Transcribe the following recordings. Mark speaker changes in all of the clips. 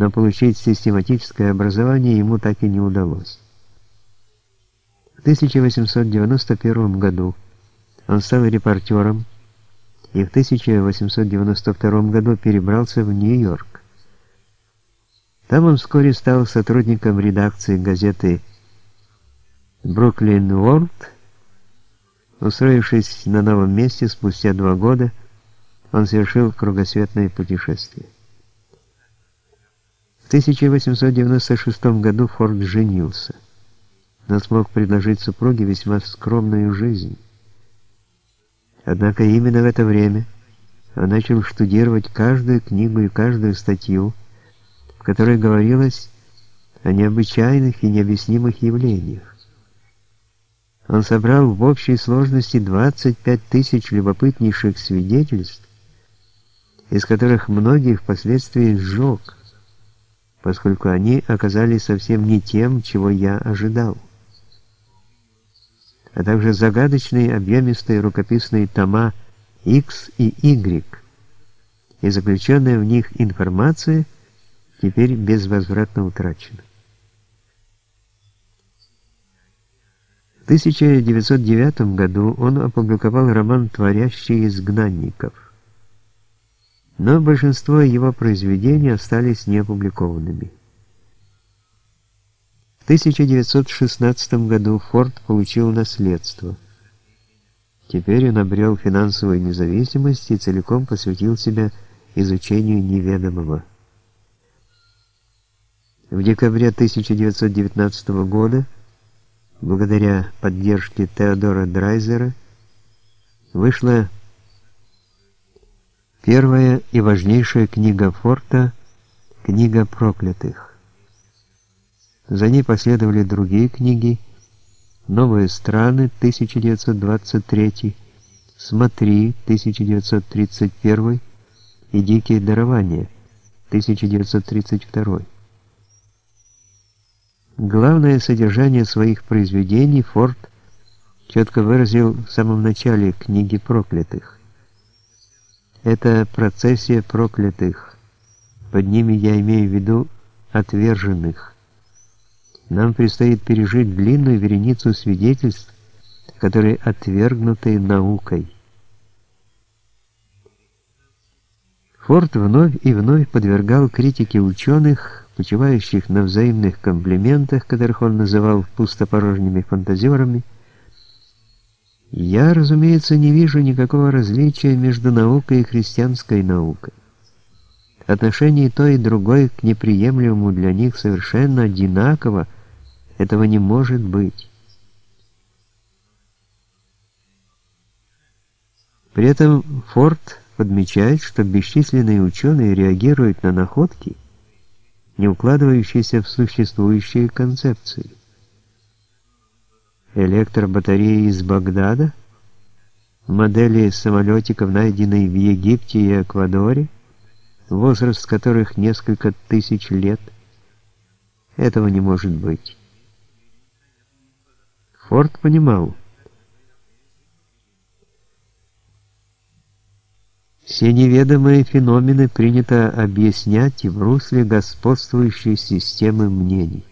Speaker 1: но получить систематическое образование ему так и не удалось. В 1891 году он стал репортером и в 1892 году перебрался в Нью-Йорк. Там он вскоре стал сотрудником редакции газеты «Бруклин Уорлд». Устроившись на новом месте спустя два года, он совершил кругосветное путешествие. В 1896 году Форд женился, но смог предложить супруге весьма скромную жизнь. Однако именно в это время он начал штудировать каждую книгу и каждую статью, в которой говорилось о необычайных и необъяснимых явлениях. Он собрал в общей сложности 25 тысяч любопытнейших свидетельств, из которых многие впоследствии сжег, поскольку они оказались совсем не тем, чего я ожидал. А также загадочные объемистые рукописные тома X и Y, и заключенная в них информация теперь безвозвратно утрачена. В 1909 году он опубликовал роман «Творящие изгнанников», но большинство его произведений остались неопубликованными. 1916 году Форд получил наследство. Теперь он обрел финансовую независимость и целиком посвятил себя изучению неведомого. В декабре 1919 года, благодаря поддержке Теодора Драйзера, вышла первая и важнейшая книга Форта «Книга проклятых». За ней последовали другие книги «Новые страны» 1923, «Смотри» 1931 и «Дикие дарования» 1932. Главное содержание своих произведений Форд четко выразил в самом начале книги «Проклятых». Это процессия проклятых. Под ними я имею в виду отверженных нам предстоит пережить длинную вереницу свидетельств, которые отвергнуты наукой. Форд вновь и вновь подвергал критике ученых, почивающих на взаимных комплиментах, которых он называл пустопорожними фантазерами. Я, разумеется, не вижу никакого различия между наукой и христианской наукой. Отношение той и другой к неприемлемому для них совершенно одинаково, этого не может быть. При этом Форд подмечает, что бесчисленные ученые реагируют на находки, не укладывающиеся в существующие концепции. Электробатареи из Багдада, модели самолетиков, найденные в Египте и Эквадоре, возраст которых несколько тысяч лет, этого не может быть. Форд понимал, все неведомые феномены принято объяснять в русле господствующей системы мнений.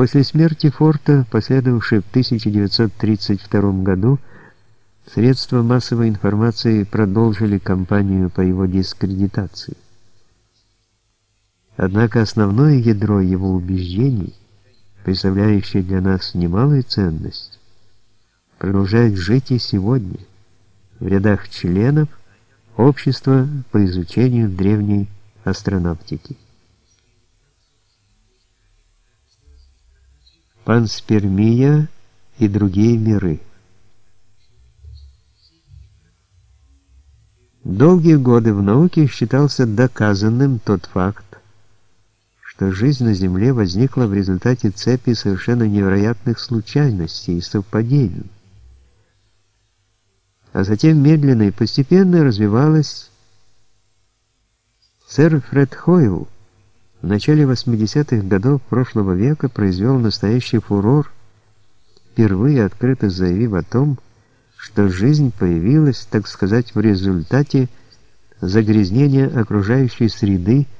Speaker 1: После смерти Форта, последовавшей в 1932 году, средства массовой информации продолжили кампанию по его дискредитации. Однако основное ядро его убеждений представляющие для нас немалую ценность, продолжает жить и сегодня в рядах членов Общества по изучению древней астронавтики. Панспермия и другие миры. Долгие годы в науке считался доказанным тот факт, что жизнь на Земле возникла в результате цепи совершенно невероятных случайностей и совпадений. А затем медленно и постепенно развивалась Сэр Фред Хойл в начале 80-х годов прошлого века произвел настоящий фурор, впервые открыто заявив о том, что жизнь появилась, так сказать, в результате загрязнения окружающей среды –